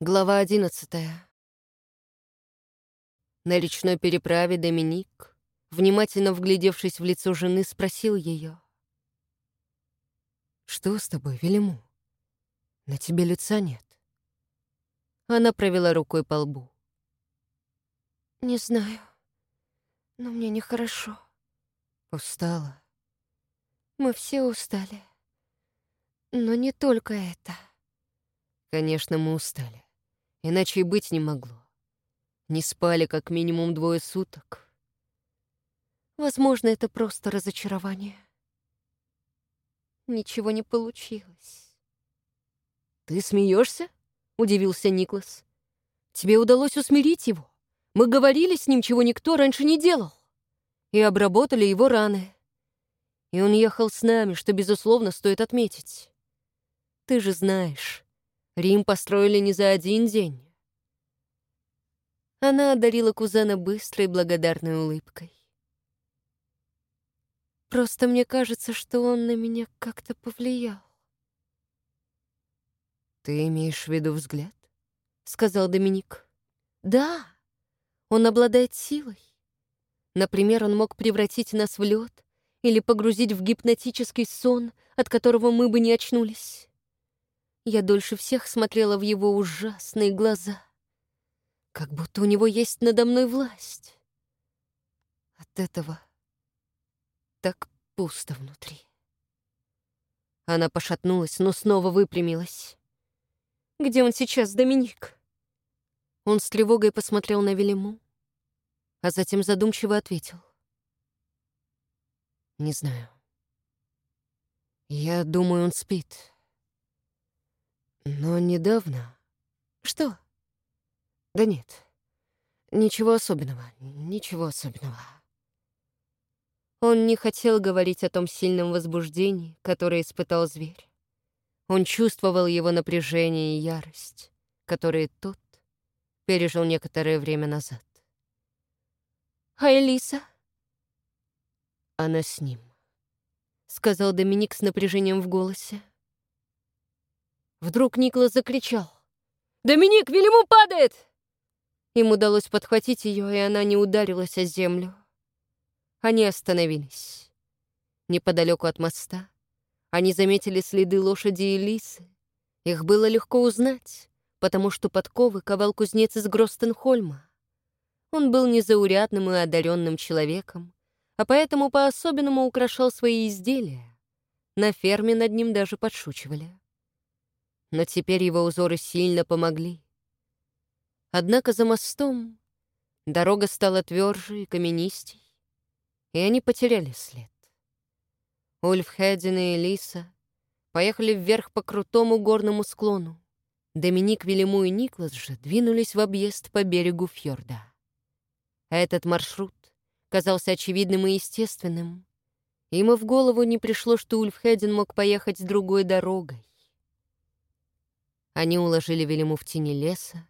Глава одиннадцатая. На речной переправе Доминик, внимательно вглядевшись в лицо жены, спросил ее. «Что с тобой, Велиму? На тебе лица нет». Она провела рукой по лбу. «Не знаю, но мне нехорошо». Устала. Мы все устали. Но не только это. Конечно, мы устали. Иначе и быть не могло. Не спали как минимум двое суток. Возможно, это просто разочарование. Ничего не получилось. «Ты смеешься? удивился Никлас. «Тебе удалось усмирить его? Мы говорили с ним, чего никто раньше не делал. И обработали его раны. И он ехал с нами, что, безусловно, стоит отметить. Ты же знаешь, Рим построили не за один день. Она одарила кузена быстрой благодарной улыбкой. Просто мне кажется, что он на меня как-то повлиял. «Ты имеешь в виду взгляд?» — сказал Доминик. «Да, он обладает силой. Например, он мог превратить нас в лед или погрузить в гипнотический сон, от которого мы бы не очнулись. Я дольше всех смотрела в его ужасные глаза. Как будто у него есть надо мной власть. От этого так пусто внутри. Она пошатнулась, но снова выпрямилась. «Где он сейчас, Доминик?» Он с тревогой посмотрел на Велиму, а затем задумчиво ответил. «Не знаю. Я думаю, он спит». Но недавно... Что? Да нет. Ничего особенного, ничего особенного. Он не хотел говорить о том сильном возбуждении, которое испытал зверь. Он чувствовал его напряжение и ярость, которые тот пережил некоторое время назад. «А Элиса?» «Она с ним», — сказал Доминик с напряжением в голосе. Вдруг Никлас закричал. «Доминик, Велиму падает!» Им удалось подхватить ее, и она не ударилась о землю. Они остановились. Неподалеку от моста они заметили следы лошади и лисы. Их было легко узнать, потому что подковы ковал кузнец из Гростенхольма. Он был незаурядным и одаренным человеком, а поэтому по-особенному украшал свои изделия. На ферме над ним даже подшучивали но теперь его узоры сильно помогли. Однако за мостом дорога стала тверже и каменистей, и они потеряли след. Ульф Хедин и Элиса поехали вверх по крутому горному склону. Доминик, Велиму и Никлас же двинулись в объезд по берегу фьорда. Этот маршрут казался очевидным и естественным. Ему в голову не пришло, что Ульф Хедин мог поехать другой дорогой. Они уложили Велиму в тени леса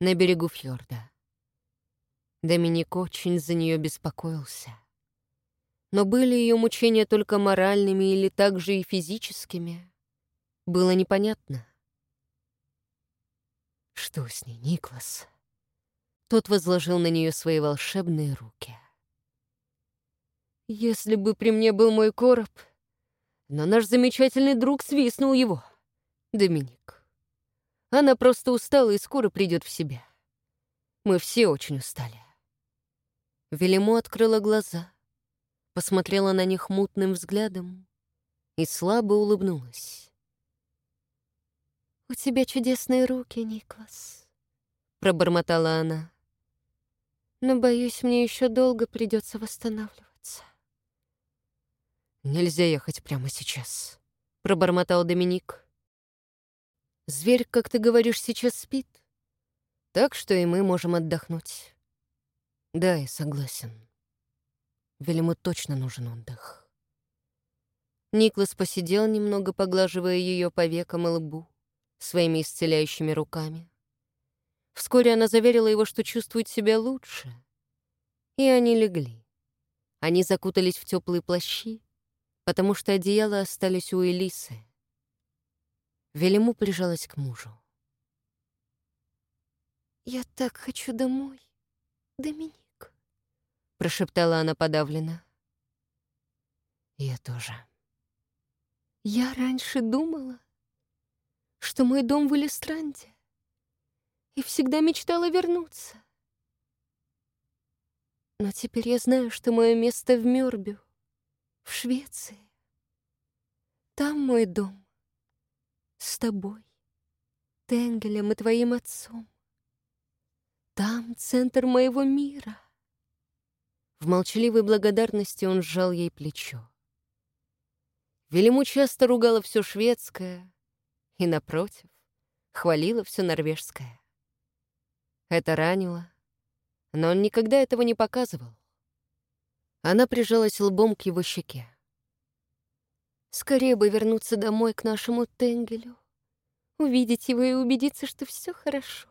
на берегу фьорда. Доминик очень за нее беспокоился. Но были ее мучения только моральными или также и физическими? Было непонятно. Что с ней, Никлас? Тот возложил на нее свои волшебные руки. Если бы при мне был мой короб, но наш замечательный друг свистнул его. Доминик, она просто устала и скоро придет в себя. Мы все очень устали. Велимо открыла глаза, посмотрела на них мутным взглядом и слабо улыбнулась. «У тебя чудесные руки, Никлас», — пробормотала она. «Но, боюсь, мне еще долго придется восстанавливаться». «Нельзя ехать прямо сейчас», — пробормотал Доминик. Зверь, как ты говоришь, сейчас спит. Так что и мы можем отдохнуть. Да, я согласен. Велиму точно нужен отдых. Никлас посидел немного, поглаживая ее по векам и лбу своими исцеляющими руками. Вскоре она заверила его, что чувствует себя лучше. И они легли. Они закутались в теплые плащи, потому что одеяла остались у Элисы. Велиму прижалась к мужу. «Я так хочу домой, Доминик», — прошептала она подавленно. «Я тоже». «Я раньше думала, что мой дом в Элистранде, и всегда мечтала вернуться. Но теперь я знаю, что мое место в Мёрбю, в Швеции. Там мой дом. С тобой, Тенгелем и твоим отцом. Там центр моего мира. В молчаливой благодарности он сжал ей плечо. Велиму часто ругала все шведское и, напротив, хвалила все норвежское. Это ранило, но он никогда этого не показывал. Она прижалась лбом к его щеке. Скорее бы вернуться домой к нашему Тенгелю, увидеть его и убедиться, что все хорошо.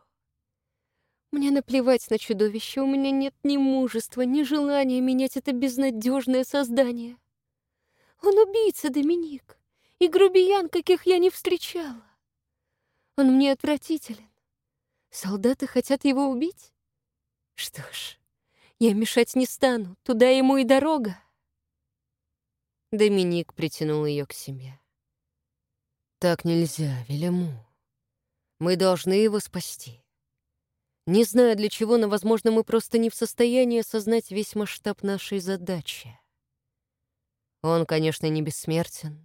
Мне наплевать на чудовище, у меня нет ни мужества, ни желания менять это безнадежное создание. Он убийца, Доминик, и грубиян, каких я не встречала. Он мне отвратителен. Солдаты хотят его убить? Что ж, я мешать не стану, туда ему и дорога. Доминик притянул ее к себе. «Так нельзя, Велему. Мы должны его спасти. Не знаю для чего, но, возможно, мы просто не в состоянии осознать весь масштаб нашей задачи. Он, конечно, не бессмертен,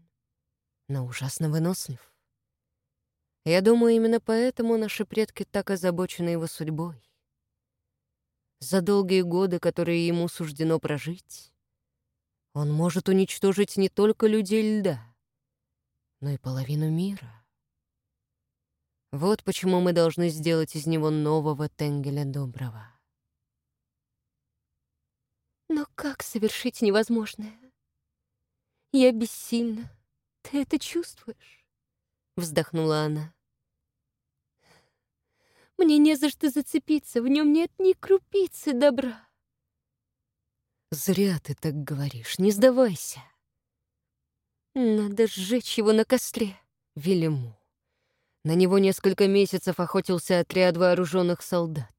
но ужасно вынослив. Я думаю, именно поэтому наши предки так озабочены его судьбой. За долгие годы, которые ему суждено прожить, он может уничтожить не только людей льда, но и половину мира. Вот почему мы должны сделать из него нового Тенгеля Доброго. Но как совершить невозможное? Я бессильна. Ты это чувствуешь? Вздохнула она. Мне не за что зацепиться, в нем нет ни крупицы добра. Зря ты так говоришь, не сдавайся. Надо сжечь его на костре. Велиму. На него несколько месяцев охотился отряд вооруженных солдат.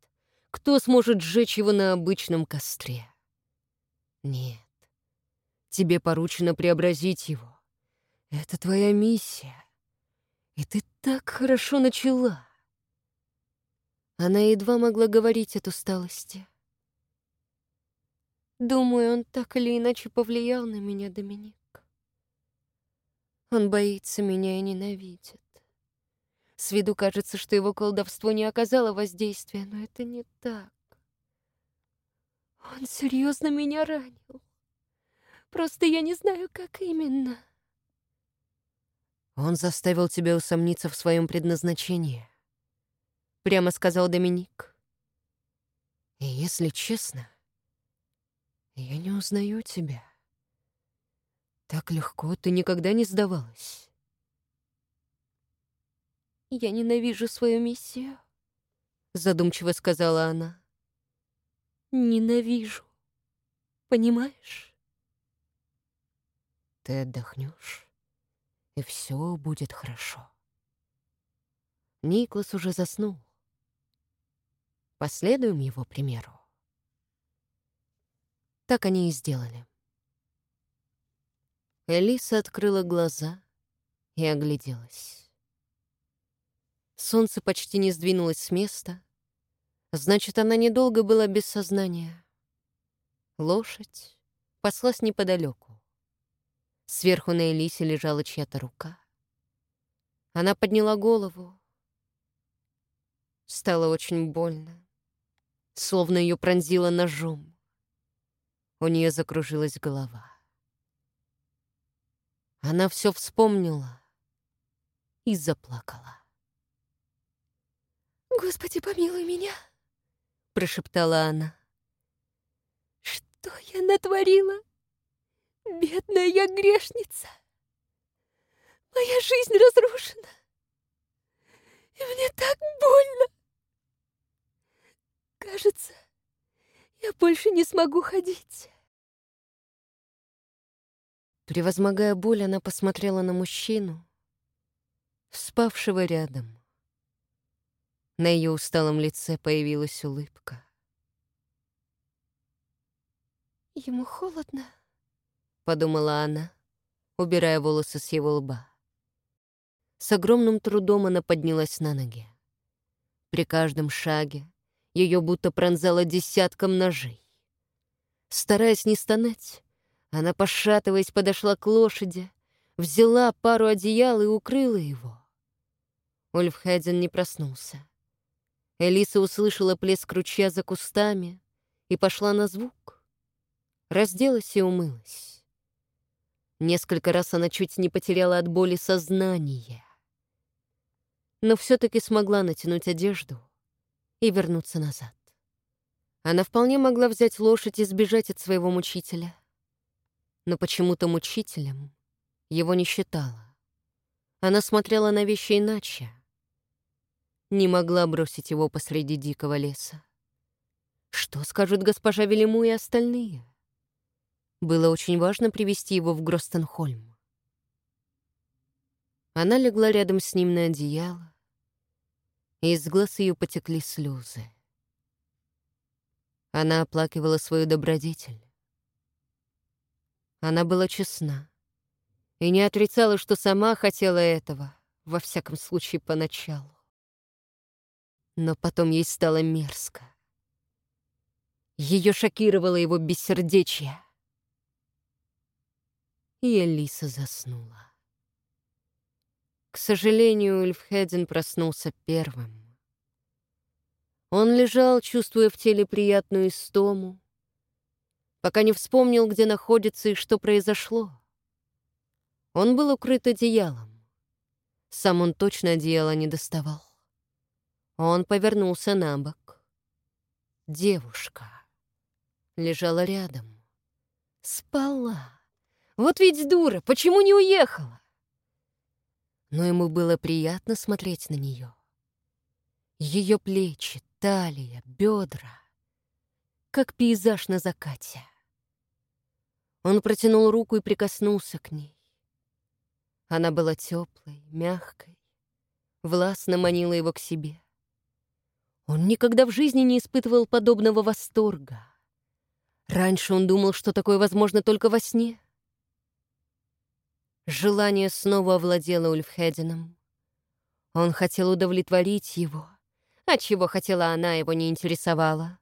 Кто сможет сжечь его на обычном костре? Нет. Тебе поручено преобразить его. Это твоя миссия. И ты так хорошо начала. Она едва могла говорить от усталости. Думаю, он так или иначе повлиял на меня, Доминик. Он боится меня и ненавидит. С виду кажется, что его колдовство не оказало воздействия, но это не так. Он серьезно меня ранил. Просто я не знаю, как именно. Он заставил тебя усомниться в своем предназначении. Прямо сказал Доминик. И если честно, я не узнаю тебя. Так легко ты никогда не сдавалась. «Я ненавижу свою миссию», — задумчиво сказала она. «Ненавижу. Понимаешь?» Ты отдохнешь, и все будет хорошо. Никлас уже заснул. Последуем его примеру. Так они и сделали. Элиса открыла глаза и огляделась. Солнце почти не сдвинулось с места, значит, она недолго была без сознания. Лошадь паслась неподалеку. Сверху на Элисе лежала чья-то рука. Она подняла голову. Стало очень больно, словно ее пронзило ножом. У нее закружилась голова. Она все вспомнила и заплакала. «Господи, помилуй меня!» — прошептала она. «Что я натворила? Бедная я грешница! Моя жизнь разрушена, и мне так больно! Кажется, я больше не смогу ходить». Превозмогая боль, она посмотрела на мужчину, спавшего рядом. На ее усталом лице появилась улыбка. «Ему холодно», — подумала она, убирая волосы с его лба. С огромным трудом она поднялась на ноги. При каждом шаге ее будто пронзало десятком ножей. Стараясь не стонать, она, пошатываясь, подошла к лошади, взяла пару одеял и укрыла его. Ульфхеден не проснулся. Элиса услышала плеск ручья за кустами и пошла на звук. Разделась и умылась. Несколько раз она чуть не потеряла от боли сознание. Но все-таки смогла натянуть одежду и вернуться назад. Она вполне могла взять лошадь и сбежать от своего мучителя. Но почему-то мучителем его не считала. Она смотрела на вещи иначе. Не могла бросить его посреди дикого леса. Что скажут госпожа Велиму и остальные? Было очень важно привести его в Гростенхольм. Она легла рядом с ним на одеяло, и из глаз ее потекли слезы. Она оплакивала свою добродетель. Она была честна и не отрицала, что сама хотела этого, во всяком случае, поначалу. Но потом ей стало мерзко. Ее шокировало его бессердечие и Элиса заснула. К сожалению, Ульфхеден проснулся первым. Он лежал, чувствуя в теле приятную истому, пока не вспомнил, где находится и что произошло. Он был укрыт одеялом. Сам он точно одеяло не доставал. Он повернулся на бок. Девушка лежала рядом. Спала. Вот ведь дура, почему не уехала? Но ему было приятно смотреть на нее. Ее плечи, талия, бедра, как пейзаж на закате. Он протянул руку и прикоснулся к ней. Она была теплой, мягкой, властно манила его к себе. Он никогда в жизни не испытывал подобного восторга. Раньше он думал, что такое возможно только во сне. Желание снова овладело Ульфхеденом. Он хотел удовлетворить его, а чего хотела она, его не интересовала.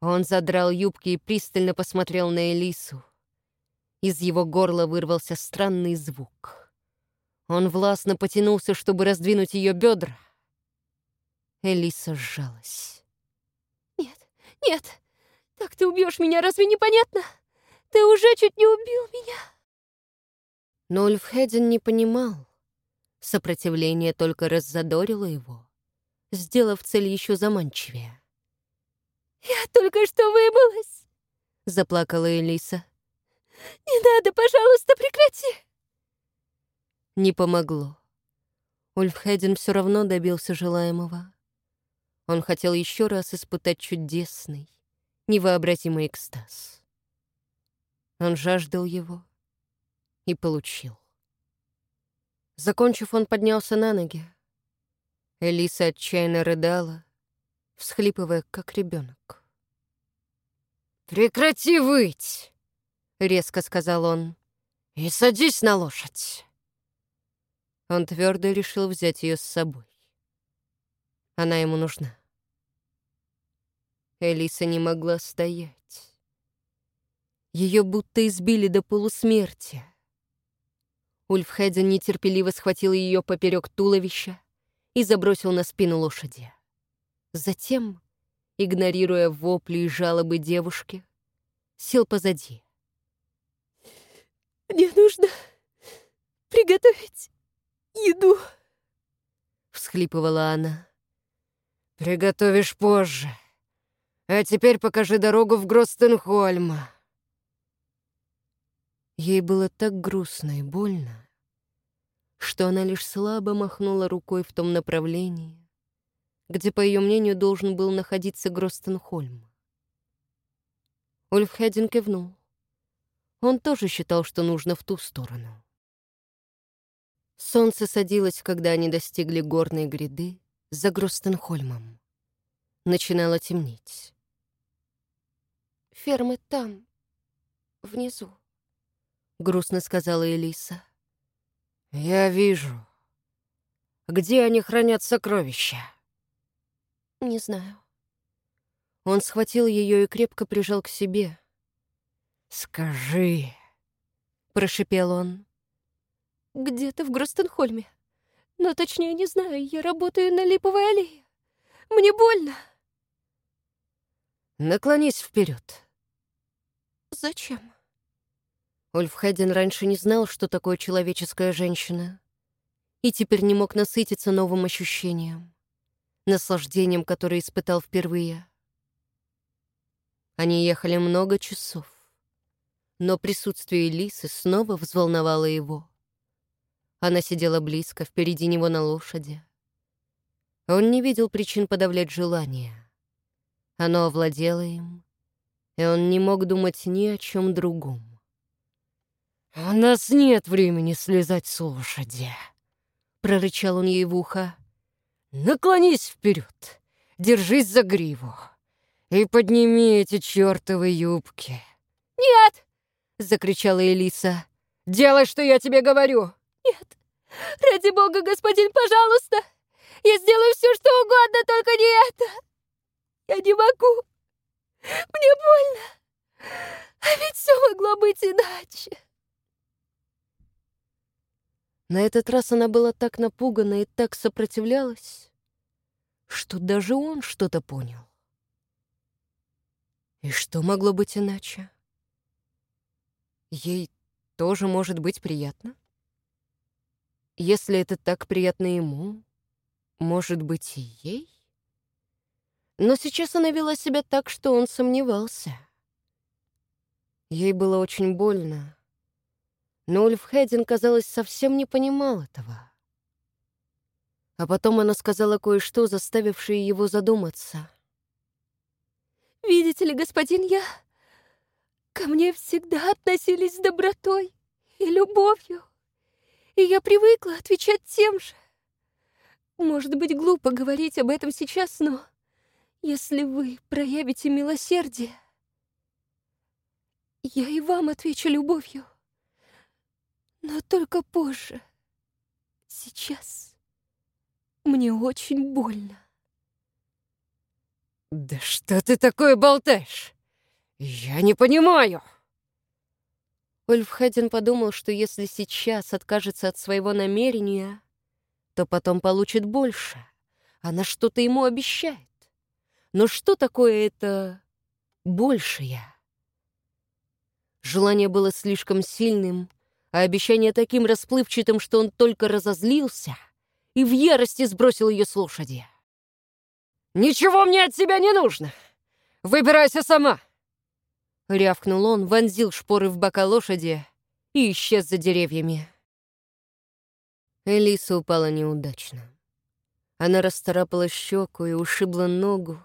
Он задрал юбки и пристально посмотрел на Элису. Из его горла вырвался странный звук. Он властно потянулся, чтобы раздвинуть ее бедра. Элиса сжалась. «Нет, нет, так ты убьешь меня, разве не понятно? Ты уже чуть не убил меня!» Но Ульфхеден не понимал. Сопротивление только раззадорило его, сделав цель еще заманчивее. «Я только что выбылась!» — заплакала Элиса. «Не надо, пожалуйста, прекрати!» Не помогло. Ульфхеден все равно добился желаемого. Он хотел еще раз испытать чудесный, невообразимый экстаз. Он жаждал его, и получил. Закончив, он поднялся на ноги. Элиса отчаянно рыдала, всхлипывая, как ребенок. «Прекрати выть!» — резко сказал он. «И садись на лошадь!» Он твердо решил взять ее с собой. Она ему нужна. Элиса не могла стоять. Ее будто избили до полусмерти. Ульфхеден нетерпеливо схватил ее поперек туловища и забросил на спину лошади. Затем, игнорируя вопли и жалобы девушки, сел позади. «Мне нужно приготовить еду», — всхлипывала она. «Приготовишь позже. А теперь покажи дорогу в Гростенхольм». Ей было так грустно и больно, что она лишь слабо махнула рукой в том направлении, где, по ее мнению, должен был находиться Гростенхольм. Ульфхедин кивнул. Он тоже считал, что нужно в ту сторону. Солнце садилось, когда они достигли горной гряды, за Гростенхольмом. Начинало темнеть. «Фермы там, внизу», — грустно сказала Элиса. «Я вижу. Где они хранят сокровища?» «Не знаю». Он схватил ее и крепко прижал к себе. «Скажи», — прошипел он. «Где-то в Гростенхольме. Но точнее не знаю, я работаю на Липовой аллее. Мне больно». «Наклонись вперед. «Зачем?» Ульфхеден раньше не знал, что такое человеческая женщина, и теперь не мог насытиться новым ощущением, наслаждением, которое испытал впервые. Они ехали много часов, но присутствие Лисы снова взволновало его. Она сидела близко, впереди него на лошади. Он не видел причин подавлять желание. Оно овладело им, и он не мог думать ни о чем другом. «У нас нет времени слезать с лошади», — прорычал он ей в ухо. «Наклонись вперед, держись за гриву и подними эти чертовы юбки». «Нет!» — закричала Элиса. «Делай, что я тебе говорю!» «Нет! Ради бога, господин, пожалуйста! Я сделаю все, что угодно, только не это! Я не могу! Мне больно! А ведь все могло быть иначе!» На этот раз она была так напугана и так сопротивлялась, что даже он что-то понял. И что могло быть иначе? Ей тоже может быть приятно? Если это так приятно ему, может быть и ей? Но сейчас она вела себя так, что он сомневался. Ей было очень больно, но Ульф Хедин, казалось, совсем не понимал этого. А потом она сказала кое-что, заставившее его задуматься. «Видите ли, господин, я... Ко мне всегда относились с добротой и любовью, и я привыкла отвечать тем же. Может быть, глупо говорить об этом сейчас, но если вы проявите милосердие, я и вам отвечу любовью. Но только позже. Сейчас. Мне очень больно. «Да что ты такое болтаешь? Я не понимаю!» Ульфхедин подумал, что если сейчас откажется от своего намерения, то потом получит больше. Она что-то ему обещает. Но что такое это большее? Желание было слишком сильным, а обещание таким расплывчатым, что он только разозлился и в ярости сбросил ее с лошади. «Ничего мне от тебя не нужно! Выбирайся сама!» Рявкнул он, вонзил шпоры в бока лошади и исчез за деревьями. Элиса упала неудачно. Она расцарапала щеку и ушибла ногу,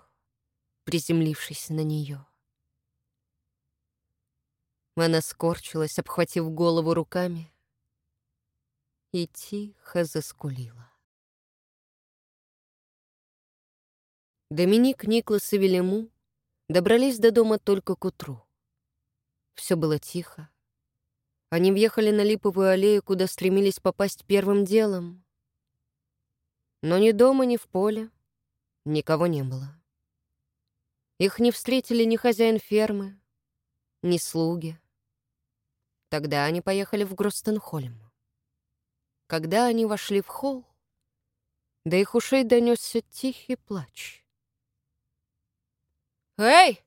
приземлившись на нее. Она скорчилась, обхватив голову руками, и тихо заскулила. Доминик, Никлас и Велему добрались до дома только к утру. Все было тихо. Они въехали на Липовую аллею, куда стремились попасть первым делом. Но ни дома, ни в поле никого не было. Их не встретили ни хозяин фермы, ни слуги. Тогда они поехали в Гростенхольм. Когда они вошли в холл, до их ушей донесся тихий плач. «Эй!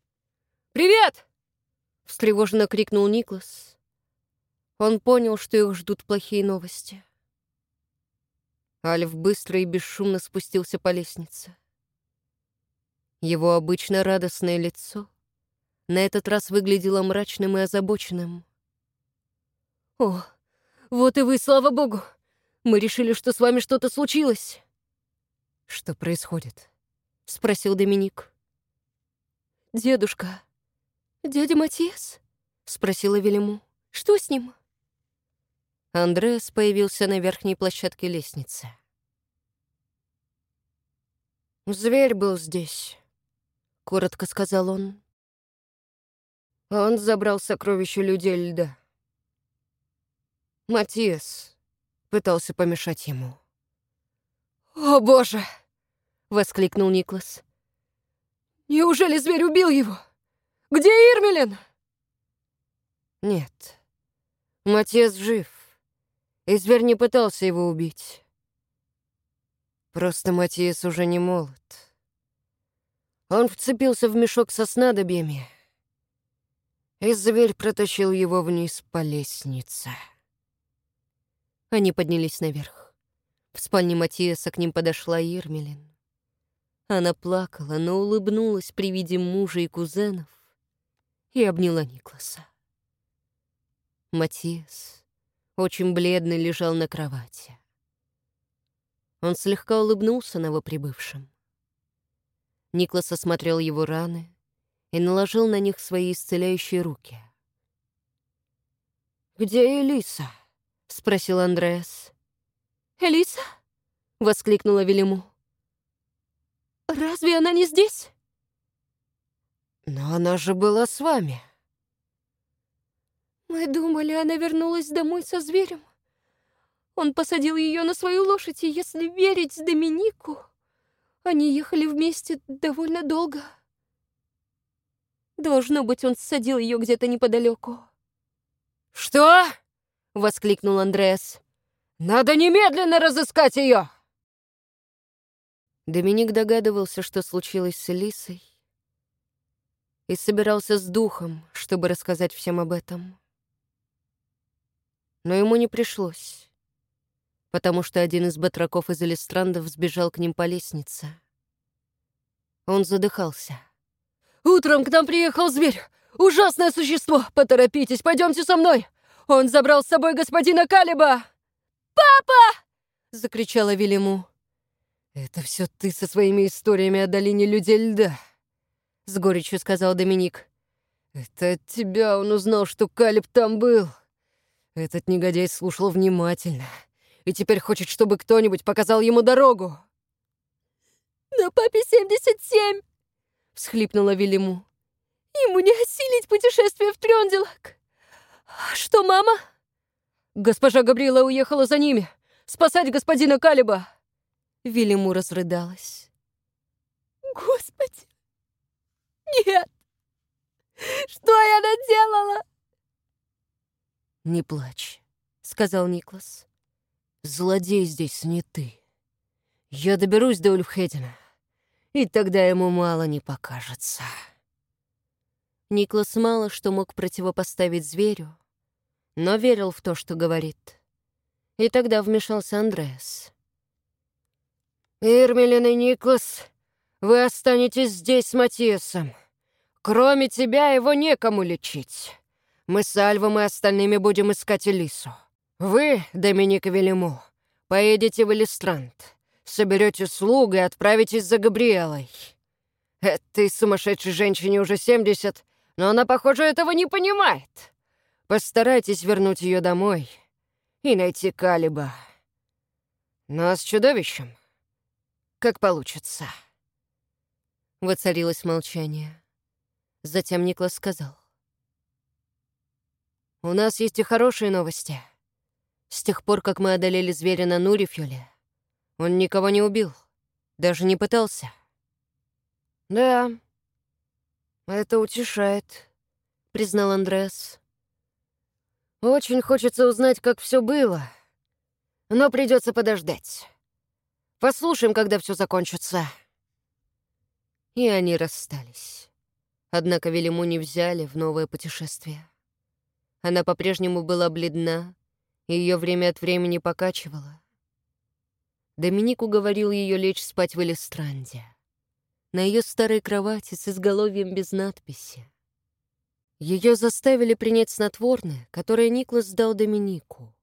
Привет!» — встревоженно крикнул Никлас. Он понял, что их ждут плохие новости. Альф быстро и бесшумно спустился по лестнице. Его обычно радостное лицо на этот раз выглядело мрачным и озабоченным. «О, вот и вы, слава богу! Мы решили, что с вами что-то случилось!» «Что происходит?» — спросил Доминик. «Дедушка, дядя Матиас?» — спросила Велиму. «Что с ним?» Андреас появился на верхней площадке лестницы. «Зверь был здесь», — коротко сказал он. Он забрал сокровища людей льда. Матиас пытался помешать ему. «О, боже!» — воскликнул Никлас. «Неужели зверь убил его? Где Ирмелин?» «Нет, Матиас жив, и зверь не пытался его убить. Просто Матиас уже не молод. Он вцепился в мешок со снадобьями, и зверь протащил его вниз по лестнице. Они поднялись наверх. В спальне Матиаса к ним подошла Ермелин. Она плакала, но улыбнулась при виде мужа и кузенов и обняла Никласа. Матиас, очень бледный, лежал на кровати. Он слегка улыбнулся новоприбывшим. Никлас осмотрел его раны и наложил на них свои исцеляющие руки. «Где Элиса?» — спросил Андреас. «Элиса?» — воскликнула Велиму. «Разве она не здесь?» «Но она же была с вами». «Мы думали, она вернулась домой со зверем. Он посадил ее на свою лошадь, и если верить Доминику, они ехали вместе довольно долго. Должно быть, он садил ее где-то неподалеку. «Что?» — воскликнул Андреас. «Надо немедленно разыскать ее!» Доминик догадывался, что случилось с Лисой, и собирался с духом, чтобы рассказать всем об этом. Но ему не пришлось потому что один из батраков из Элистрандов сбежал к ним по лестнице. Он задыхался. «Утром к нам приехал зверь! Ужасное существо! Поторопитесь, пойдемте со мной! Он забрал с собой господина Калиба!» «Папа!» — закричала Велиму. «Это все ты со своими историями о долине людей льда», — с горечью сказал Доминик. «Это от тебя он узнал, что Калиб там был. Этот негодяй слушал внимательно и теперь хочет, чтобы кто-нибудь показал ему дорогу. «Но папе 77!» — всхлипнула Велиму. «Ему не осилить путешествие в Трёнделак. Что, мама?» «Госпожа Габриэла уехала за ними, спасать господина Калиба!» Велиму разрыдалась. «Господи! Нет! Что я наделала?» «Не плачь», — сказал Никлас. Злодей здесь не ты. Я доберусь до Ульфхедина, и тогда ему мало не покажется. Никлас мало что мог противопоставить зверю, но верил в то, что говорит. И тогда вмешался Андреас. «Ирмелин и Никлас, вы останетесь здесь с Матиасом. Кроме тебя его некому лечить. Мы с Альвом и остальными будем искать Элису. Вы, Доминик Велиму, поедете в Элистранд, соберете слуг и отправитесь за Габриэлой. Этой сумасшедшей женщине уже 70, но она, похоже, этого не понимает. Постарайтесь вернуть ее домой и найти Калиба. Но с чудовищем, как получится. Воцарилось молчание. Затем Никлас сказал. «У нас есть и хорошие новости». С тех пор, как мы одолели зверя на Нурифюле, он никого не убил, даже не пытался. «Да, это утешает», — признал Андреас. «Очень хочется узнать, как все было, но придется подождать. Послушаем, когда все закончится». И они расстались. Однако Велиму не взяли в новое путешествие. Она по-прежнему была бледна, ее время от времени покачивало. Доминик уговорил ее лечь спать в Элистранде. На ее старой кровати с изголовьем без надписи. Ее заставили принять снотворное, которое Никлас дал Доминику.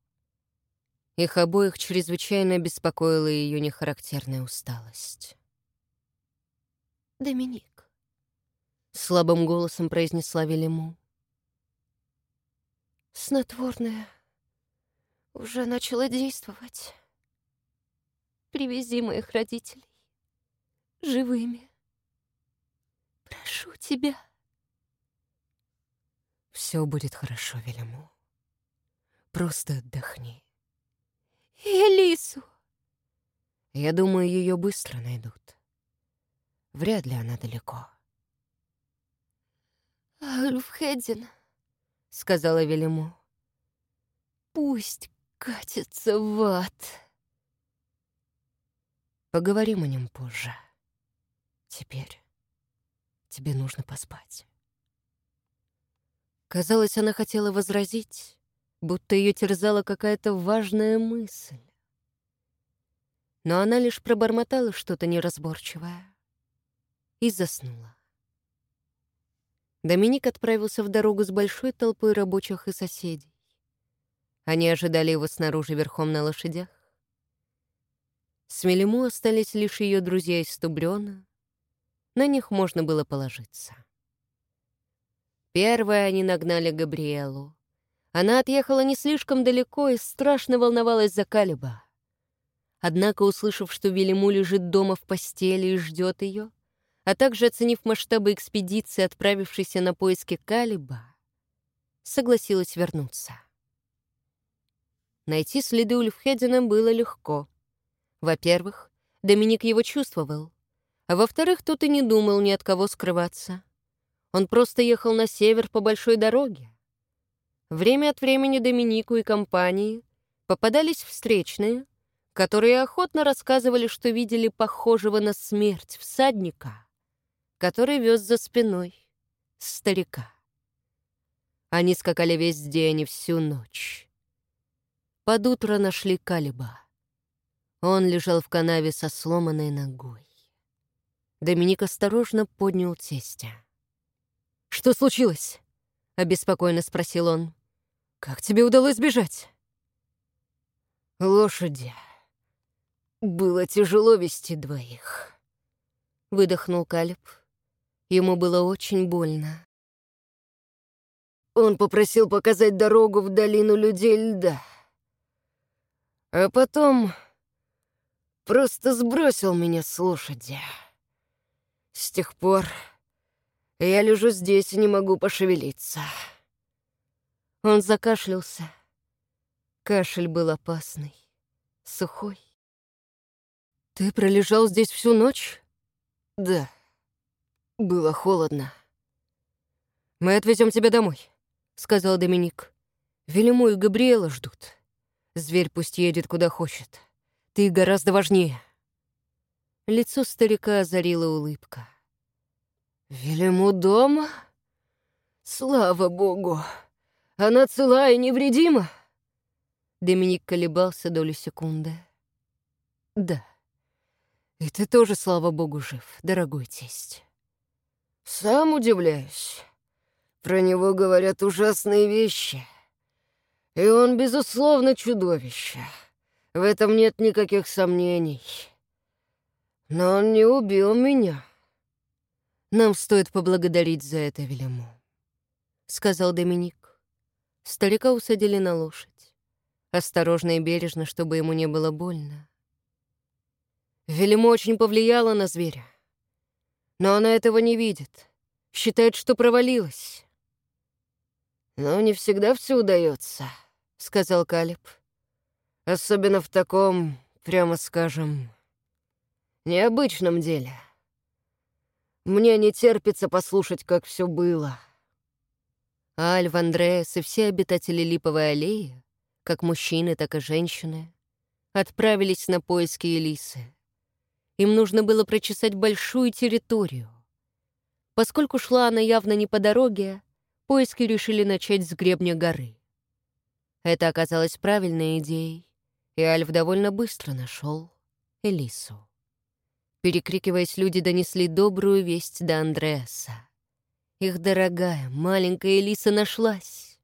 Их обоих чрезвычайно беспокоила ее нехарактерная усталость. «Доминик», — слабым голосом произнесла Велиму. «Снотворное уже начало действовать. Привези моих родителей. живыми. Прошу тебя. Все будет хорошо, Велиму. Просто отдохни. Элису. Я думаю, ее быстро найдут. Вряд ли она далеко. Альфхедин, сказала Велиму. Пусть катится в ад. Поговорим о нем позже. Теперь тебе нужно поспать. Казалось, она хотела возразить, будто ее терзала какая-то важная мысль. Но она лишь пробормотала что-то неразборчивое и заснула. Доминик отправился в дорогу с большой толпой рабочих и соседей. Они ожидали его снаружи верхом на лошадях. С Мелему остались лишь ее друзья из Тубрёна. На них можно было положиться. Первое они нагнали Габриэлу. Она отъехала не слишком далеко и страшно волновалась за Калиба. Однако, услышав, что Велиму лежит дома в постели и ждет ее, а также оценив масштабы экспедиции, отправившейся на поиски Калиба, согласилась вернуться. Найти следы Ульфхедина было легко. Во-первых, Доминик его чувствовал. А во-вторых, тут и не думал ни от кого скрываться. Он просто ехал на север по большой дороге. Время от времени Доминику и компании попадались встречные, которые охотно рассказывали, что видели похожего на смерть всадника, который вез за спиной старика. Они скакали весь день и всю ночь. Под утро нашли Калиба. Он лежал в канаве со сломанной ногой. Доминик осторожно поднял тестя. «Что случилось?» — обеспокоенно спросил он. «Как тебе удалось бежать?» «Лошади. Было тяжело вести двоих», — выдохнул Калиб. Ему было очень больно. Он попросил показать дорогу в долину людей льда. А потом просто сбросил меня с лошади. С тех пор я лежу здесь и не могу пошевелиться. Он закашлялся. Кашель был опасный, сухой. «Ты пролежал здесь всю ночь?» «Да. Было холодно». «Мы отвезем тебя домой», — сказал Доминик. «Велиму и Габриэла ждут. Зверь пусть едет куда хочет. Ты гораздо важнее». Лицо старика озарила улыбка. «Велиму дома? Слава богу! Она цела и невредима?» Доминик колебался долю секунды. «Да. И ты тоже, слава богу, жив, дорогой тесть». «Сам удивляюсь. Про него говорят ужасные вещи. И он, безусловно, чудовище. В этом нет никаких сомнений. Но он не убил меня». «Нам стоит поблагодарить за это Велему», — сказал Доминик. Старика усадили на лошадь. Осторожно и бережно, чтобы ему не было больно. Велему очень повлияла на зверя. Но она этого не видит. Считает, что провалилась. «Но не всегда все удается», — сказал Калиб. «Особенно в таком, прямо скажем, необычном деле». Мне не терпится послушать, как все было. Альв, Андреас и все обитатели Липовой аллеи, как мужчины, так и женщины, отправились на поиски Элисы. Им нужно было прочесать большую территорию. Поскольку шла она явно не по дороге, поиски решили начать с гребня горы. Это оказалось правильной идеей, и Альф довольно быстро нашел Элису. Перекрикиваясь, люди донесли добрую весть до Андреаса. Их дорогая, маленькая Элиса нашлась.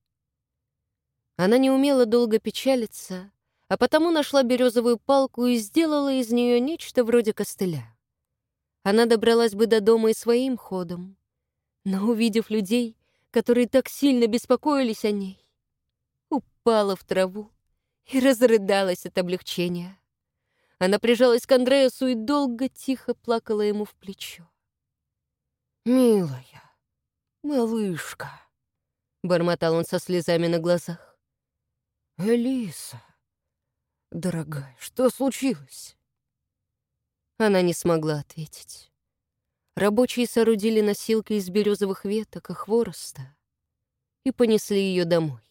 Она не умела долго печалиться, а потому нашла березовую палку и сделала из нее нечто вроде костыля. Она добралась бы до дома и своим ходом, но, увидев людей, которые так сильно беспокоились о ней, упала в траву и разрыдалась от облегчения. Она прижалась к Андреасу и долго тихо плакала ему в плечо. «Милая, малышка», — бормотал он со слезами на глазах. «Элиса, дорогая, что случилось?» Она не смогла ответить. Рабочие соорудили носилки из березовых веток и хвороста и понесли ее домой.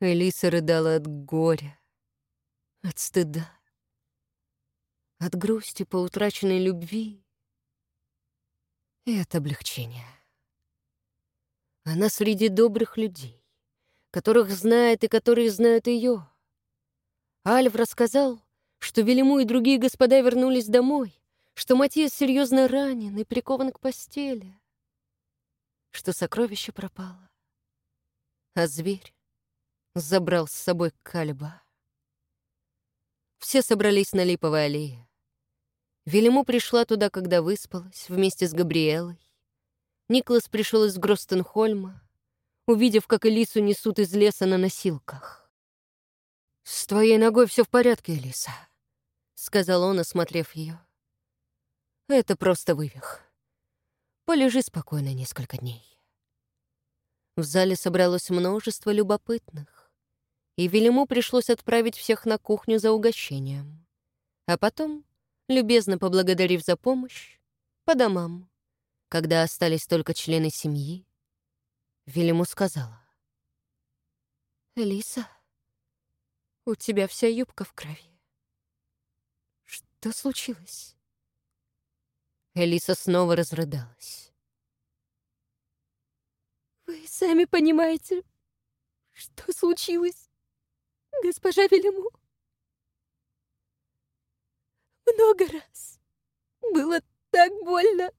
Элиса рыдала от горя, от стыда, от грусти по утраченной любви и от облегчения. Она среди добрых людей, которых знает и которые знают ее. Альф рассказал, что Велиму и другие господа вернулись домой, что Матиас серьезно ранен и прикован к постели, что сокровище пропало, а зверь забрал с собой кальба. Все собрались на Липовой аллее. Велиму пришла туда, когда выспалась, вместе с Габриэлой. Никлас пришел из Гростенхольма, увидев, как Элису несут из леса на носилках. «С твоей ногой все в порядке, Элиса», — сказал он, осмотрев ее. «Это просто вывих. Полежи спокойно несколько дней». В зале собралось множество любопытных, и Велиму пришлось отправить всех на кухню за угощением. А потом, любезно поблагодарив за помощь, по домам. Когда остались только члены семьи, Велиму сказала. «Элиса, у тебя вся юбка в крови. Что случилось?» Элиса снова разрыдалась. «Вы сами понимаете, что случилось, госпожа Велиму. Много раз. Было так больно.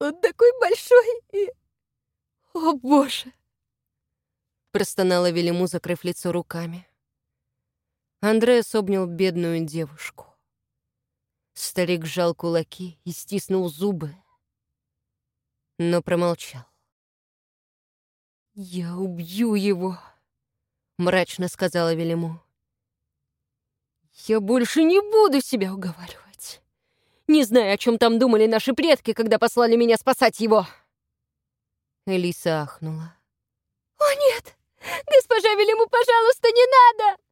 Он такой большой и... О, боже!» Простонала Велиму, закрыв лицо руками. Андреас обнял бедную девушку. Старик сжал кулаки и стиснул зубы, но промолчал. «Я убью его», — мрачно сказала Велиму. «Я больше не буду себя уговаривать. Не знаю, о чем там думали наши предки, когда послали меня спасать его». Элиса ахнула. «О, нет! Госпожа Велиму, пожалуйста, не надо!»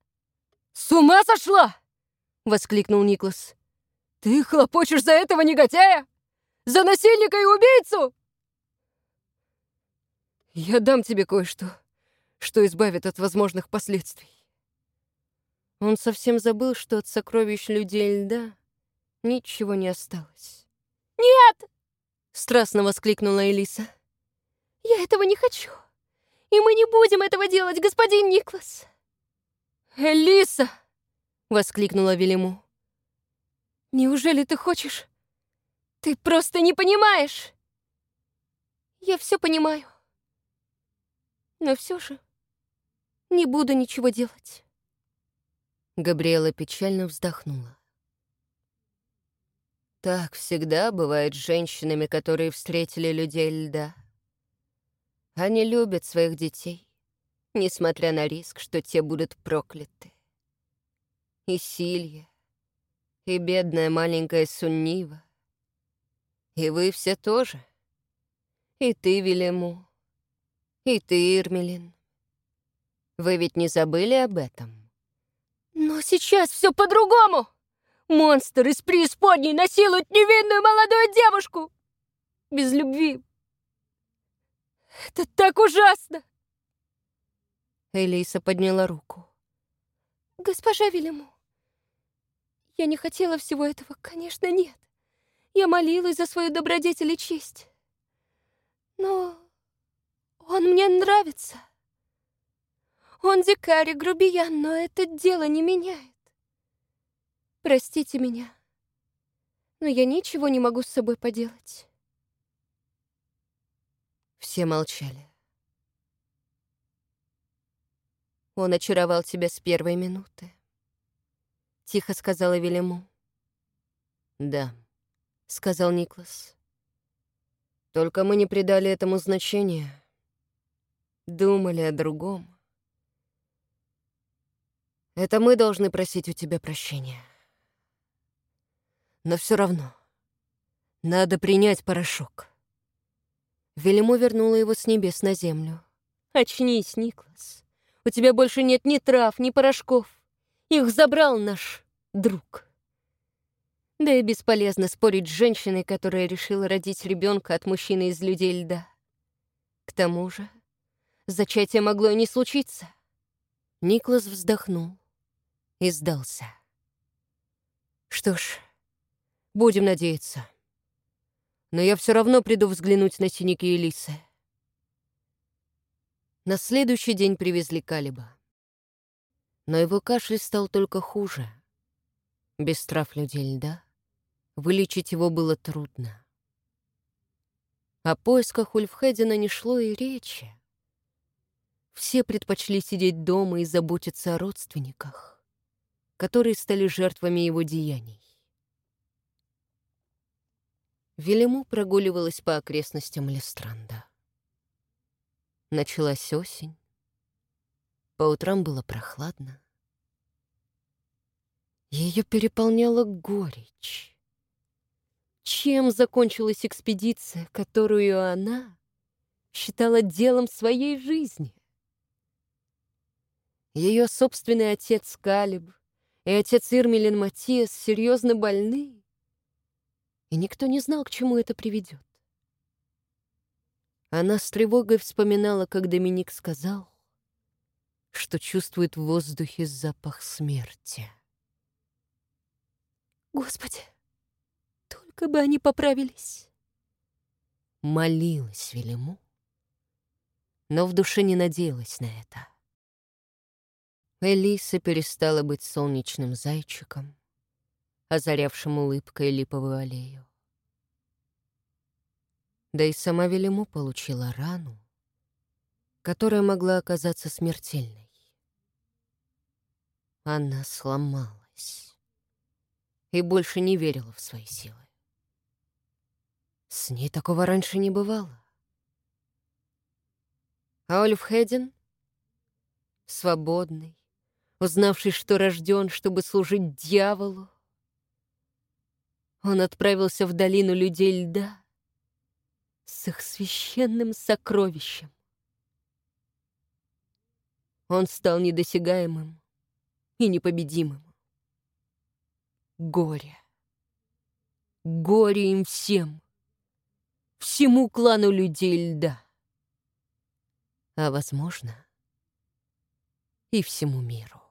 «С ума сошла!» — воскликнул Никлас. «Ты хлопочешь за этого негодяя? За насильника и убийцу?» «Я дам тебе кое-что, что избавит от возможных последствий». Он совсем забыл, что от сокровищ людей льда ничего не осталось. «Нет!» — страстно воскликнула Элиса. «Я этого не хочу, и мы не будем этого делать, господин Никлас!» «Элиса!» — воскликнула Велиму. Неужели ты хочешь? Ты просто не понимаешь. Я все понимаю. Но все же не буду ничего делать. Габриэла печально вздохнула. Так всегда бывает с женщинами, которые встретили людей льда. Они любят своих детей, несмотря на риск, что те будут прокляты. И Силья, и бедная маленькая Суннива. И вы все тоже. И ты, Велему, и ты, Ирмелин. Вы ведь не забыли об этом? Но сейчас все по-другому! Монстр из преисподней насилует невинную молодую девушку! Без любви. Это так ужасно! Элиса подняла руку. «Госпожа Велему, я не хотела всего этого, конечно, нет. Я молилась за свою добродетель и честь. Но он мне нравится. Он дикарь и грубиян, но это дело не меняет. Простите меня, но я ничего не могу с собой поделать. Все молчали. Он очаровал тебя с первой минуты. — тихо сказала Велиму. «Да», — сказал Никлас. «Только мы не придали этому значения. Думали о другом. Это мы должны просить у тебя прощения. Но все равно надо принять порошок. Велиму вернула его с небес на землю. «Очнись, Никлас. У тебя больше нет ни трав, ни порошков. Их забрал наш друг». Да и бесполезно спорить с женщиной, которая решила родить ребенка от мужчины из людей льда. К тому же, зачатие могло и не случиться. Никлас вздохнул и сдался. Что ж, будем надеяться но я все равно приду взглянуть на синяки Элисы. На следующий день привезли Калиба. Но его кашель стал только хуже. Без трав людей льда вылечить его было трудно. О поисках Ульфхедина не шло и речи. Все предпочли сидеть дома и заботиться о родственниках, которые стали жертвами его деяний. Велиму прогуливалась по окрестностям Лестранда. Началась осень. По утрам было прохладно. Ее переполняла горечь. Чем закончилась экспедиция, которую она считала делом своей жизни? Ее собственный отец Калиб и отец Ирмелин Матиас серьезно больны и никто не знал, к чему это приведет. Она с тревогой вспоминала, как Доминик сказал, что чувствует в воздухе запах смерти. «Господи, только бы они поправились!» Молилась Велиму, но в душе не надеялась на это. Элиса перестала быть солнечным зайчиком, озарявшим улыбкой липовую аллею. Да и сама Велиму получила рану, которая могла оказаться смертельной. Она сломалась и больше не верила в свои силы. С ней такого раньше не бывало. А Ольф Хедин, свободный, узнавший, что рожден, чтобы служить дьяволу, он отправился в долину людей льда с их священным сокровищем. Он стал недосягаемым и непобедимым. Горе. Горе им всем. Всему клану людей льда. А, возможно, и всему миру.